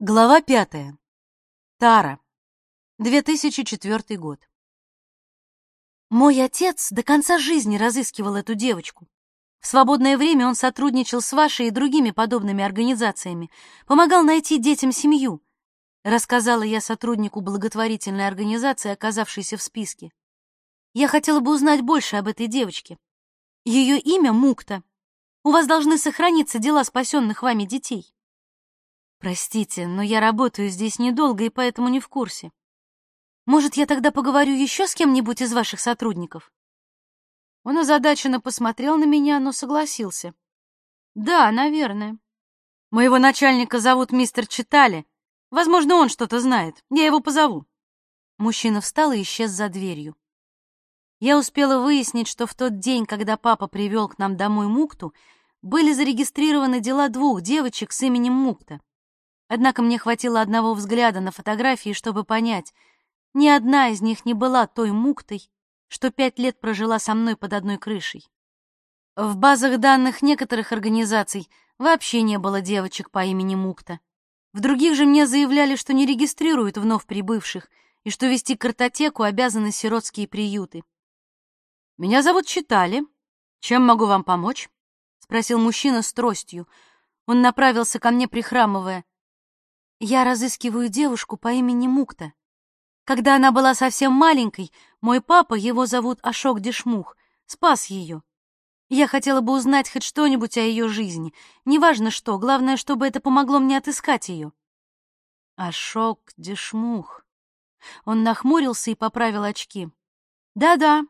Глава пятая. Тара. 2004 год. Мой отец до конца жизни разыскивал эту девочку. В свободное время он сотрудничал с вашей и другими подобными организациями, помогал найти детям семью, рассказала я сотруднику благотворительной организации, оказавшейся в списке. Я хотела бы узнать больше об этой девочке. Ее имя Мукта. У вас должны сохраниться дела спасенных вами детей. Простите, но я работаю здесь недолго и поэтому не в курсе. Может, я тогда поговорю еще с кем-нибудь из ваших сотрудников? Он озадаченно посмотрел на меня, но согласился. Да, наверное. Моего начальника зовут мистер Читали. Возможно, он что-то знает. Я его позову. Мужчина встал и исчез за дверью. Я успела выяснить, что в тот день, когда папа привел к нам домой Мукту, были зарегистрированы дела двух девочек с именем Мукта. Однако мне хватило одного взгляда на фотографии, чтобы понять, ни одна из них не была той муктой, что пять лет прожила со мной под одной крышей. В базах данных некоторых организаций вообще не было девочек по имени Мукта. В других же мне заявляли, что не регистрируют вновь прибывших и что вести картотеку обязаны сиротские приюты. «Меня зовут Читали. Чем могу вам помочь?» — спросил мужчина с тростью. Он направился ко мне, прихрамывая. Я разыскиваю девушку по имени Мукта. Когда она была совсем маленькой, мой папа, его зовут Ашок Дешмух, спас ее. Я хотела бы узнать хоть что-нибудь о ее жизни. Неважно что, главное, чтобы это помогло мне отыскать ее. Ашок Дешмух. Он нахмурился и поправил очки. Да-да,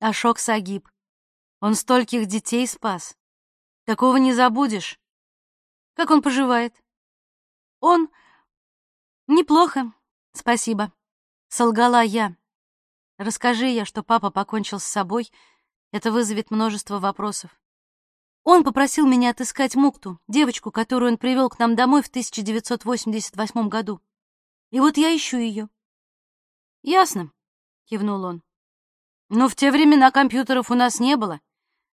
Ашок Сагиб. Он стольких детей спас. Такого не забудешь. Как он поживает? Он... Неплохо, спасибо. Солгала я. Расскажи я, что папа покончил с собой, это вызовет множество вопросов. Он попросил меня отыскать Мукту, девочку, которую он привел к нам домой в 1988 году. И вот я ищу ее. Ясно, кивнул он. Но в те времена компьютеров у нас не было.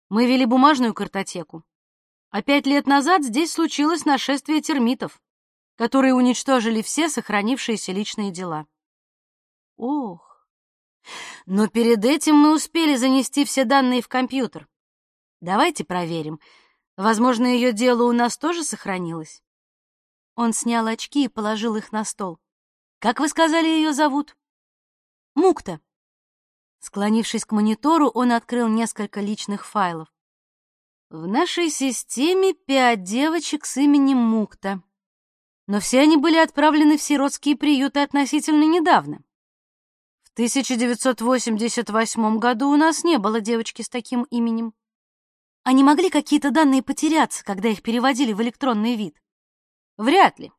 Мы вели бумажную картотеку. А пять лет назад здесь случилось нашествие термитов которые уничтожили все сохранившиеся личные дела. Ох. Но перед этим мы успели занести все данные в компьютер. Давайте проверим. Возможно, ее дело у нас тоже сохранилось. Он снял очки и положил их на стол. Как вы сказали, ее зовут? Мукта. Склонившись к монитору, он открыл несколько личных файлов. В нашей системе пять девочек с именем Мукта но все они были отправлены в сиротские приюты относительно недавно. В 1988 году у нас не было девочки с таким именем. Они могли какие-то данные потеряться, когда их переводили в электронный вид? Вряд ли.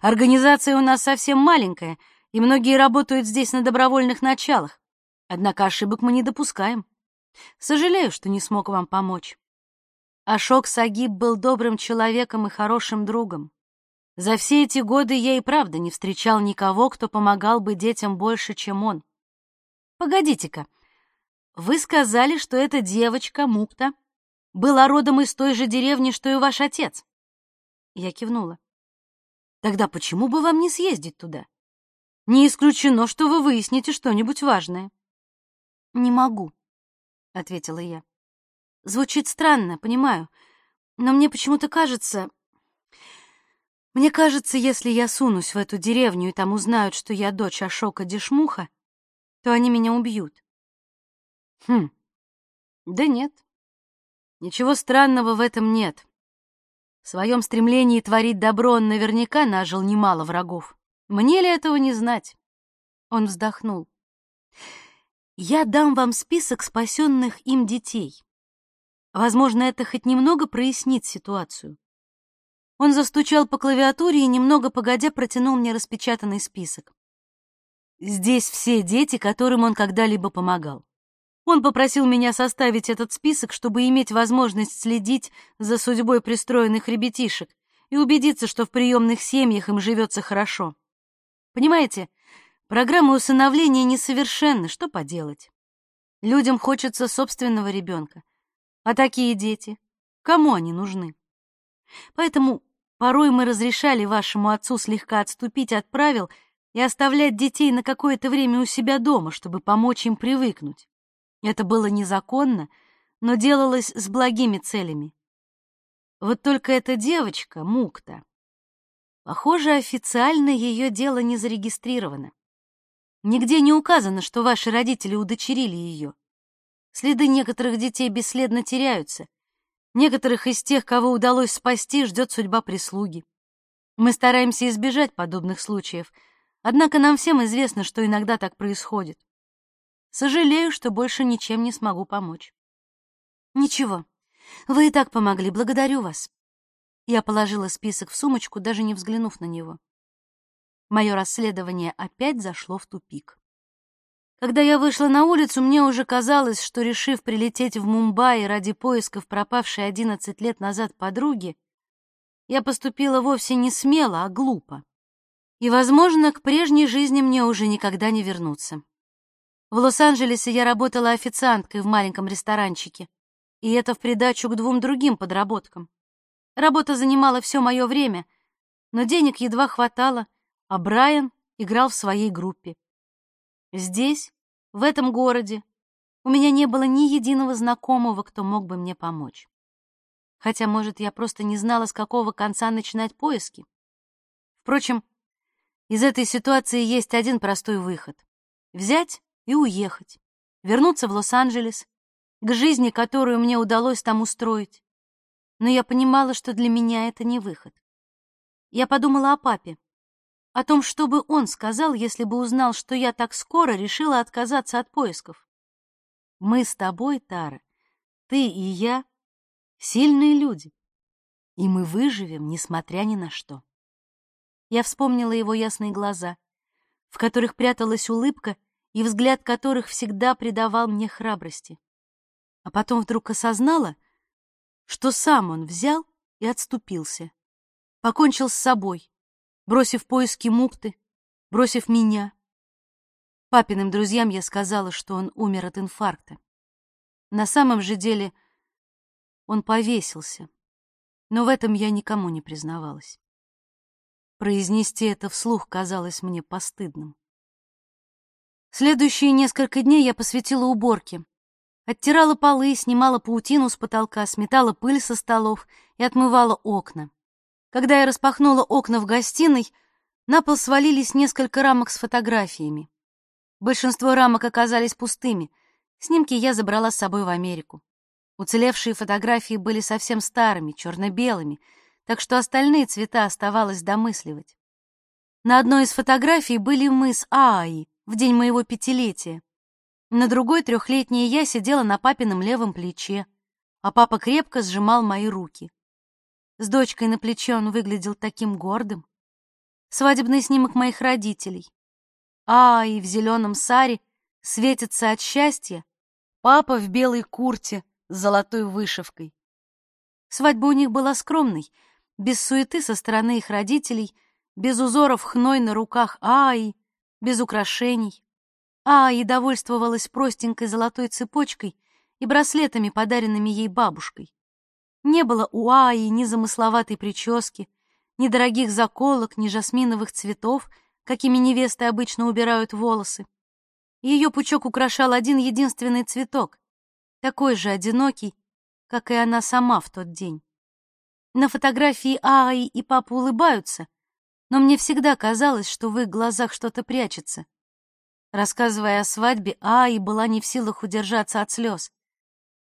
Организация у нас совсем маленькая, и многие работают здесь на добровольных началах. Однако ошибок мы не допускаем. Сожалею, что не смог вам помочь. Ашок Сагиб был добрым человеком и хорошим другом. За все эти годы я и правда не встречал никого, кто помогал бы детям больше, чем он. Погодите-ка, вы сказали, что эта девочка, Мукта, была родом из той же деревни, что и ваш отец? Я кивнула. Тогда почему бы вам не съездить туда? Не исключено, что вы выясните что-нибудь важное. Не могу, ответила я. Звучит странно, понимаю, но мне почему-то кажется, мне кажется, если я сунусь в эту деревню и там узнают, что я дочь Ашока Дешмуха, то они меня убьют. Хм. Да нет. Ничего странного в этом нет. В своем стремлении творить добро он наверняка нажил немало врагов. Мне ли этого не знать? Он вздохнул. Я дам вам список спасенных им детей. Возможно, это хоть немного прояснит ситуацию. Он застучал по клавиатуре и немного погодя протянул мне распечатанный список. Здесь все дети, которым он когда-либо помогал. Он попросил меня составить этот список, чтобы иметь возможность следить за судьбой пристроенных ребятишек и убедиться, что в приемных семьях им живется хорошо. Понимаете, программы усыновления несовершенны, что поделать. Людям хочется собственного ребенка. А такие дети, кому они нужны? Поэтому порой мы разрешали вашему отцу слегка отступить от правил и оставлять детей на какое-то время у себя дома, чтобы помочь им привыкнуть. Это было незаконно, но делалось с благими целями. Вот только эта девочка, Мукта, похоже, официально ее дело не зарегистрировано. Нигде не указано, что ваши родители удочерили ее. Следы некоторых детей бесследно теряются. Некоторых из тех, кого удалось спасти, ждет судьба прислуги. Мы стараемся избежать подобных случаев, однако нам всем известно, что иногда так происходит. Сожалею, что больше ничем не смогу помочь. Ничего, вы и так помогли, благодарю вас. Я положила список в сумочку, даже не взглянув на него. Мое расследование опять зашло в тупик. Когда я вышла на улицу, мне уже казалось, что, решив прилететь в Мумбаи ради поисков пропавшей 11 лет назад подруги, я поступила вовсе не смело, а глупо. И, возможно, к прежней жизни мне уже никогда не вернуться. В Лос-Анджелесе я работала официанткой в маленьком ресторанчике, и это в придачу к двум другим подработкам. Работа занимала все мое время, но денег едва хватало, а Брайан играл в своей группе. Здесь, в этом городе, у меня не было ни единого знакомого, кто мог бы мне помочь. Хотя, может, я просто не знала, с какого конца начинать поиски. Впрочем, из этой ситуации есть один простой выход — взять и уехать, вернуться в Лос-Анджелес к жизни, которую мне удалось там устроить. Но я понимала, что для меня это не выход. Я подумала о папе, о том, что бы он сказал, если бы узнал, что я так скоро решила отказаться от поисков. Мы с тобой, Тара, ты и я, сильные люди, и мы выживем, несмотря ни на что. Я вспомнила его ясные глаза, в которых пряталась улыбка и взгляд которых всегда придавал мне храбрости а потом вдруг осознала, что сам он взял и отступился. Покончил с собой, бросив поиски мукты, бросив меня. Папиным друзьям я сказала, что он умер от инфаркта. На самом же деле он повесился, но в этом я никому не признавалась. Произнести это вслух казалось мне постыдным. Следующие несколько дней я посвятила уборке, Оттирала полы, снимала паутину с потолка, сметала пыль со столов и отмывала окна. Когда я распахнула окна в гостиной, на пол свалились несколько рамок с фотографиями. Большинство рамок оказались пустыми. Снимки я забрала с собой в Америку. Уцелевшие фотографии были совсем старыми, черно-белыми, так что остальные цвета оставалось домысливать. На одной из фотографий были мы с Ааи в день моего пятилетия. На другой трехлетняя я сидела на папином левом плече, а папа крепко сжимал мои руки. С дочкой на плече он выглядел таким гордым. Свадебный снимок моих родителей. А, и в зеленом саре светится от счастья папа в белой курте с золотой вышивкой. Свадьба у них была скромной, без суеты со стороны их родителей, без узоров хной на руках Аи, без украшений. А и довольствовалась простенькой золотой цепочкой и браслетами, подаренными ей бабушкой. Не было у Аи ни замысловатой прически, ни дорогих заколок, ни жасминовых цветов, какими невесты обычно убирают волосы. Ее пучок украшал один единственный цветок, такой же одинокий, как и она сама в тот день. На фотографии Аи и папа улыбаются, но мне всегда казалось, что в их глазах что-то прячется. Рассказывая о свадьбе, Аи была не в силах удержаться от слез.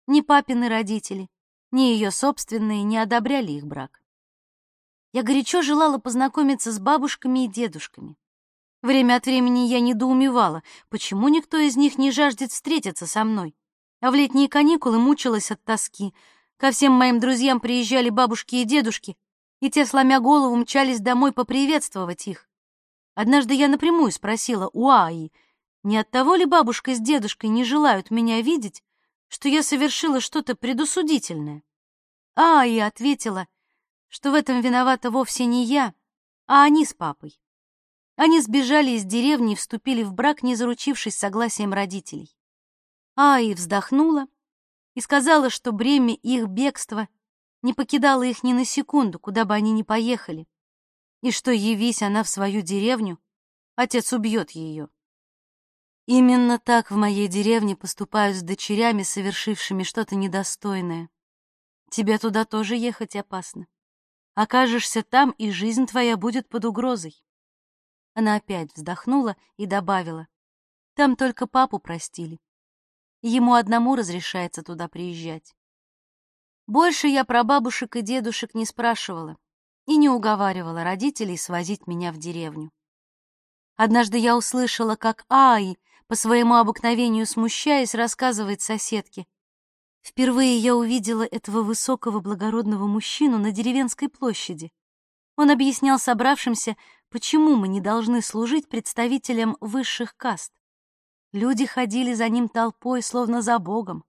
Ни папины родители, ни ее собственные не одобряли их брак. Я горячо желала познакомиться с бабушками и дедушками. Время от времени я недоумевала, почему никто из них не жаждет встретиться со мной. А в летние каникулы мучилась от тоски. Ко всем моим друзьям приезжали бабушки и дедушки, и те, сломя голову, мчались домой поприветствовать их. Однажды я напрямую спросила у Аи, не от того ли бабушка с дедушкой не желают меня видеть, что я совершила что-то предусудительное? А, и ответила, что в этом виновата вовсе не я, а они с папой. Они сбежали из деревни и вступили в брак, не заручившись согласием родителей. А, и вздохнула и сказала, что бремя их бегства не покидала их ни на секунду, куда бы они ни поехали, и что, явись она в свою деревню, отец убьет ее. Именно так в моей деревне поступают с дочерями, совершившими что-то недостойное. Тебе туда тоже ехать опасно. Окажешься там, и жизнь твоя будет под угрозой. Она опять вздохнула и добавила. Там только папу простили. Ему одному разрешается туда приезжать. Больше я про бабушек и дедушек не спрашивала и не уговаривала родителей свозить меня в деревню. Однажды я услышала, как Ай, по своему обыкновению смущаясь, рассказывает соседке. Впервые я увидела этого высокого благородного мужчину на деревенской площади. Он объяснял собравшимся, почему мы не должны служить представителям высших каст. Люди ходили за ним толпой, словно за Богом.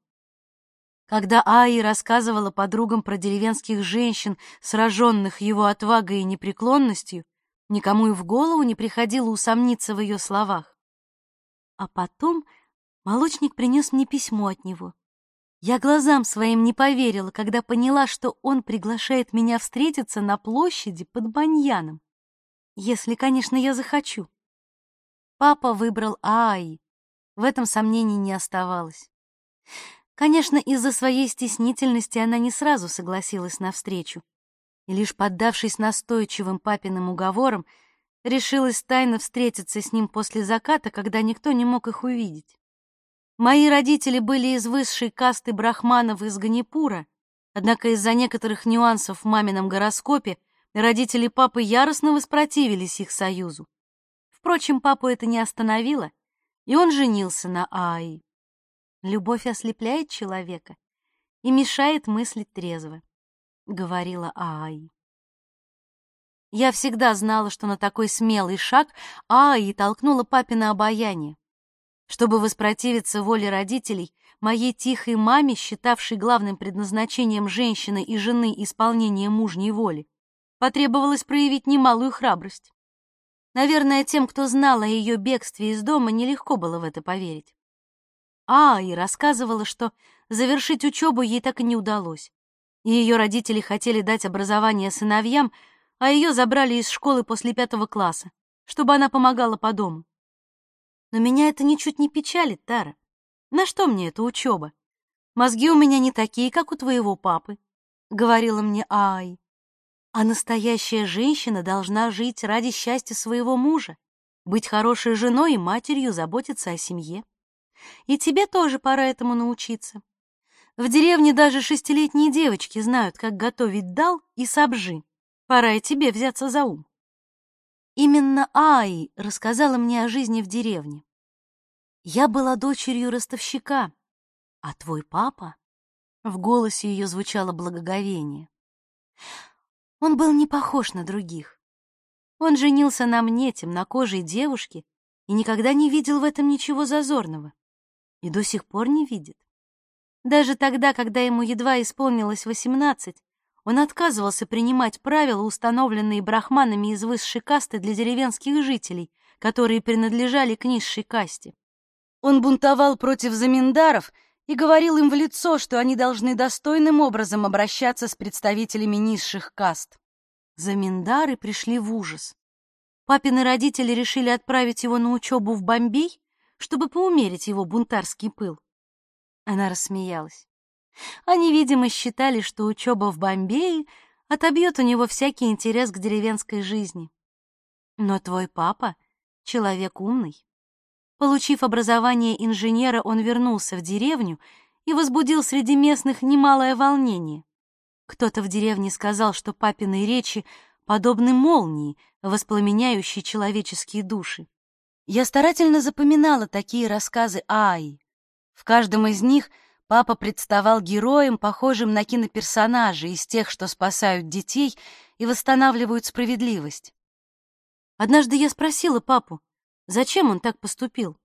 Когда Аи рассказывала подругам про деревенских женщин, сраженных его отвагой и непреклонностью, никому и в голову не приходило усомниться в ее словах. А потом молочник принес мне письмо от него. Я глазам своим не поверила, когда поняла, что он приглашает меня встретиться на площади под баньяном. Если, конечно, я захочу. Папа выбрал Аи, в этом сомнений не оставалось. Конечно, из-за своей стеснительности она не сразу согласилась на встречу, и лишь поддавшись настойчивым папиным уговорам, решилась тайно встретиться с ним после заката, когда никто не мог их увидеть. Мои родители были из высшей касты брахманов из Ганипура, однако из-за некоторых нюансов в мамином гороскопе родители папы яростно воспротивились их союзу. Впрочем, папу это не остановило — и он женился на Аи. Любовь ослепляет человека и мешает мыслить трезво, говорила Аи. Я всегда знала, что на такой смелый шаг Аи толкнула папина обаяние. Чтобы воспротивиться воле родителей, моей тихой маме, считавшей главным предназначением женщины и жены исполнение мужней воли, потребовалось проявить немалую храбрость. Наверное, тем, кто знал о ее бегстве из дома, нелегко было в это поверить. А, и рассказывала, что завершить учебу ей так и не удалось. Ее родители хотели дать образование сыновьям, а ее забрали из школы после пятого класса, чтобы она помогала по дому. Но меня это ничуть не печалит, Тара. На что мне эта учеба? Мозги у меня не такие, как у твоего папы, — говорила мне Ай. А настоящая женщина должна жить ради счастья своего мужа, быть хорошей женой и матерью, заботиться о семье. И тебе тоже пора этому научиться. В деревне даже шестилетние девочки знают, как готовить дал и сабжи. Пора и тебе взяться за ум. Именно Аи рассказала мне о жизни в деревне. Я была дочерью ростовщика, а твой папа... В голосе ее звучало благоговение. Он был не похож на других. Он женился на мне, темнокожей девушке, и никогда не видел в этом ничего зазорного. И до сих пор не видит. Даже тогда, когда ему едва исполнилось восемнадцать, он отказывался принимать правила, установленные брахманами из высшей касты для деревенских жителей, которые принадлежали к низшей касте. Он бунтовал против заминдаров и говорил им в лицо, что они должны достойным образом обращаться с представителями низших каст. Заминдары пришли в ужас. Папины родители решили отправить его на учебу в Бомбей, чтобы поумерить его бунтарский пыл. Она рассмеялась. Они, видимо, считали, что учеба в Бомбее отобьет у него всякий интерес к деревенской жизни. Но твой папа — человек умный. Получив образование инженера, он вернулся в деревню и возбудил среди местных немалое волнение. Кто-то в деревне сказал, что папины речи подобны молнии, воспламеняющей человеческие души. Я старательно запоминала такие рассказы Аи. В каждом из них папа представал героем, похожим на киноперсонажей из тех, что спасают детей и восстанавливают справедливость. Однажды я спросила папу, Зачем он так поступил?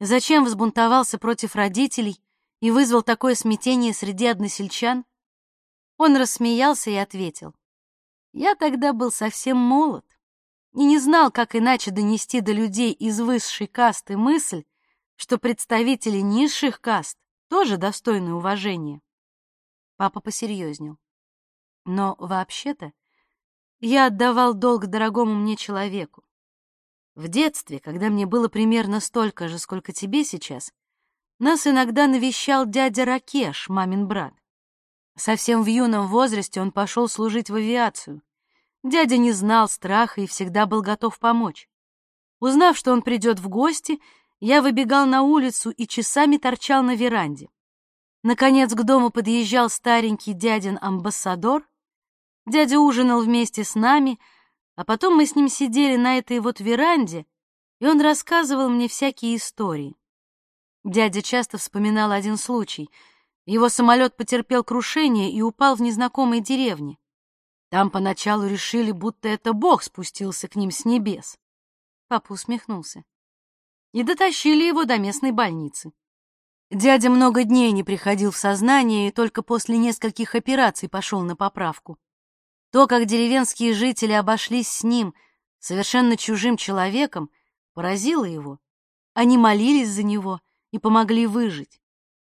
Зачем взбунтовался против родителей и вызвал такое смятение среди односельчан? Он рассмеялся и ответил. Я тогда был совсем молод и не знал, как иначе донести до людей из высшей касты мысль, что представители низших каст тоже достойны уважения. Папа посерьезнел. Но вообще-то я отдавал долг дорогому мне человеку. В детстве, когда мне было примерно столько же, сколько тебе сейчас, нас иногда навещал дядя Ракеш, мамин брат. Совсем в юном возрасте он пошел служить в авиацию. Дядя не знал страха и всегда был готов помочь. Узнав, что он придет в гости, я выбегал на улицу и часами торчал на веранде. Наконец к дому подъезжал старенький дядин амбассадор. Дядя ужинал вместе с нами, а потом мы с ним сидели на этой вот веранде, и он рассказывал мне всякие истории. Дядя часто вспоминал один случай. Его самолет потерпел крушение и упал в незнакомой деревне. Там поначалу решили, будто это Бог спустился к ним с небес. Папа усмехнулся. И дотащили его до местной больницы. Дядя много дней не приходил в сознание и только после нескольких операций пошел на поправку. То, как деревенские жители обошлись с ним, совершенно чужим человеком, поразило его. Они молились за него и помогли выжить.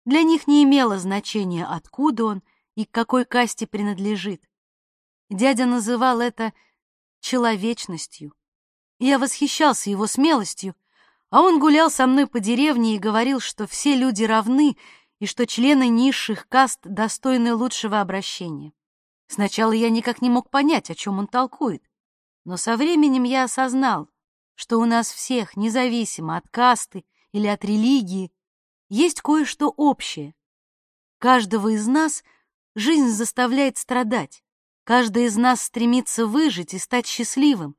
Для них не имело значения, откуда он и к какой касте принадлежит. Дядя называл это человечностью. Я восхищался его смелостью, а он гулял со мной по деревне и говорил, что все люди равны и что члены низших каст достойны лучшего обращения. Сначала я никак не мог понять, о чем он толкует, но со временем я осознал, что у нас всех, независимо от касты или от религии, есть кое-что общее. Каждого из нас жизнь заставляет страдать, каждый из нас стремится выжить и стать счастливым,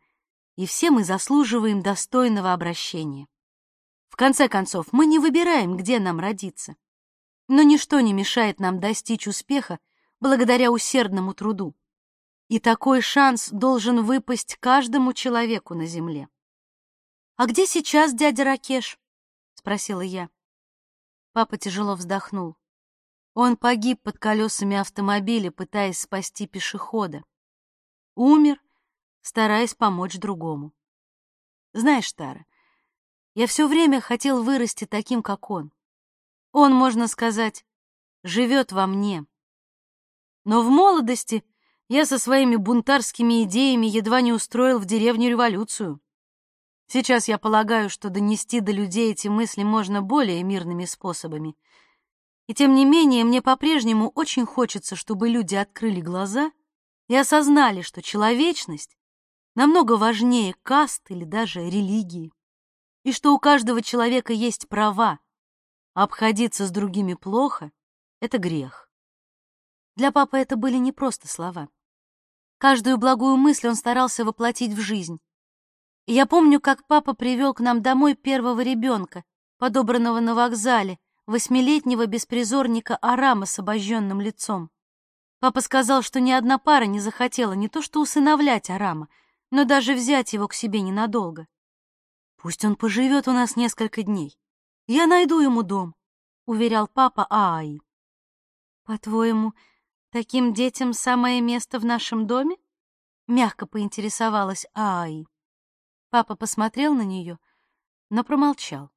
и все мы заслуживаем достойного обращения. Конце концов, мы не выбираем, где нам родиться, но ничто не мешает нам достичь успеха благодаря усердному труду. И такой шанс должен выпасть каждому человеку на земле. «А где сейчас дядя Ракеш?» — спросила я. Папа тяжело вздохнул. Он погиб под колесами автомобиля, пытаясь спасти пешехода. Умер, стараясь помочь другому. Знаешь, Тара, я все время хотел вырасти таким, как он. Он, можно сказать, живет во мне. Но в молодости я со своими бунтарскими идеями едва не устроил в деревне революцию. Сейчас я полагаю, что донести до людей эти мысли можно более мирными способами. И тем не менее, мне по-прежнему очень хочется, чтобы люди открыли глаза и осознали, что человечность намного важнее каст или даже религии, и что у каждого человека есть права, а обходиться с другими плохо — это грех. Для папы это были не просто слова. Каждую благую мысль он старался воплотить в жизнь. И я помню, как папа привел к нам домой первого ребенка, подобранного на вокзале, восьмилетнего беспризорника Арама с обожженным лицом. Папа сказал, что ни одна пара не захотела не то что усыновлять Арама, но даже взять его к себе ненадолго. «Пусть он поживет у нас несколько дней. Я найду ему дом», — уверял папа Ааи. «По-твоему, Таким детям самое место в нашем доме? Мягко поинтересовалась Ай. Папа посмотрел на нее, но промолчал.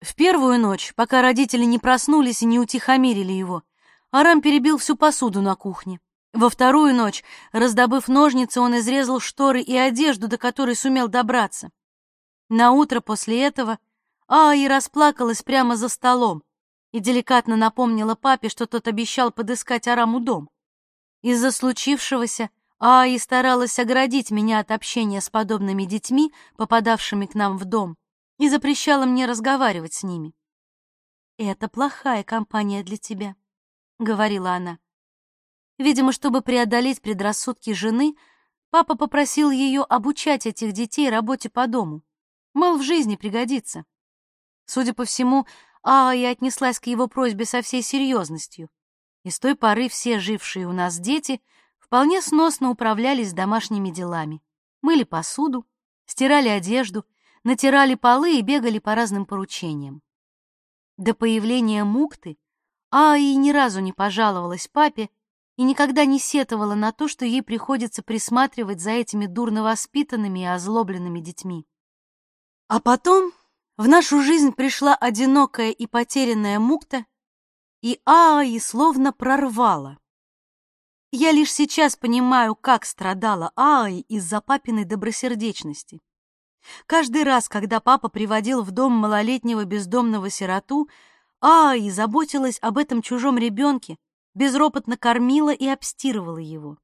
В первую ночь, пока родители не проснулись и не утихомирили его, Арам перебил всю посуду на кухне. Во вторую ночь, раздобыв ножницы, он изрезал шторы и одежду, до которой сумел добраться. На утро после этого Ай расплакалась прямо за столом, и деликатно напомнила папе, что тот обещал подыскать Араму дом. Из-за случившегося Аи старалась оградить меня от общения с подобными детьми, попадавшими к нам в дом, и запрещала мне разговаривать с ними. «Это плохая компания для тебя», — говорила она. Видимо, чтобы преодолеть предрассудки жены, папа попросил ее обучать этих детей работе по дому. Мол, в жизни пригодится. Судя по всему, а я отнеслась к его просьбе со всей серьезностью. И с той поры все жившие у нас дети вполне сносно управлялись домашними делами. Мыли посуду, стирали одежду, натирали полы и бегали по разным поручениям. До появления Мукты Аи ни разу не пожаловалась папе и никогда не сетовала на то, что ей приходится присматривать за этими дурно воспитанными и озлобленными детьми. А потом в нашу жизнь пришла одинокая и потерянная мукта, и Ааи словно прорвала. Я лишь сейчас понимаю, как страдала Ай из-за папиной добросердечности. Каждый раз, когда папа приводил в дом малолетнего бездомного сироту, Ай заботилась об этом чужом ребенке, безропотно кормила и обстирывала его.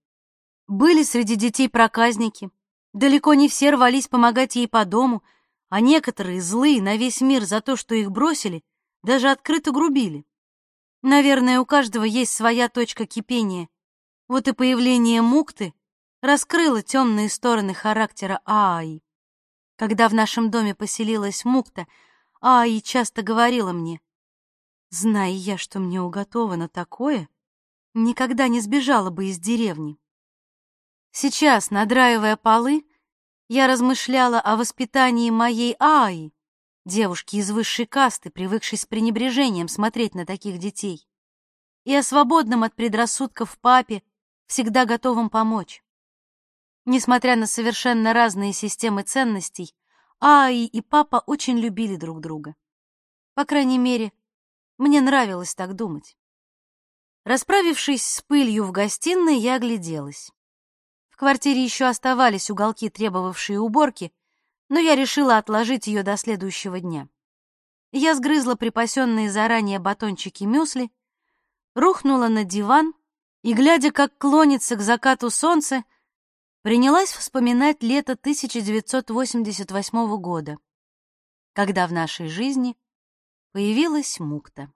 Были среди детей проказники. Далеко не все рвались помогать ей по дому, а некоторые, злые на весь мир за то, что их бросили, даже открыто грубили. Наверное, у каждого есть своя точка кипения. Вот и появление Мукты раскрыло темные стороны характера Ааи. Когда в нашем доме поселилась Мукта, Ааи часто говорила мне, «Зная я, что мне уготовано такое, никогда не сбежала бы из деревни». Сейчас, надраивая полы, я размышляла о воспитании моей Ааи, девушки из высшей касты, привыкшей с пренебрежением смотреть на таких детей, и о свободном от предрассудков папе, всегда готовом помочь. Несмотря на совершенно разные системы ценностей, Аи и папа очень любили друг друга. По крайней мере, мне нравилось так думать. Расправившись с пылью в гостиной, я огляделась. Квартире еще оставались уголки, требовавшие уборки, но я решила отложить ее до следующего дня. Я сгрызла припасенные заранее батончики мюсли, рухнула на диван и, глядя, как клонится к закату солнце, принялась вспоминать лето 1988 года, когда в нашей жизни появилась Мукта.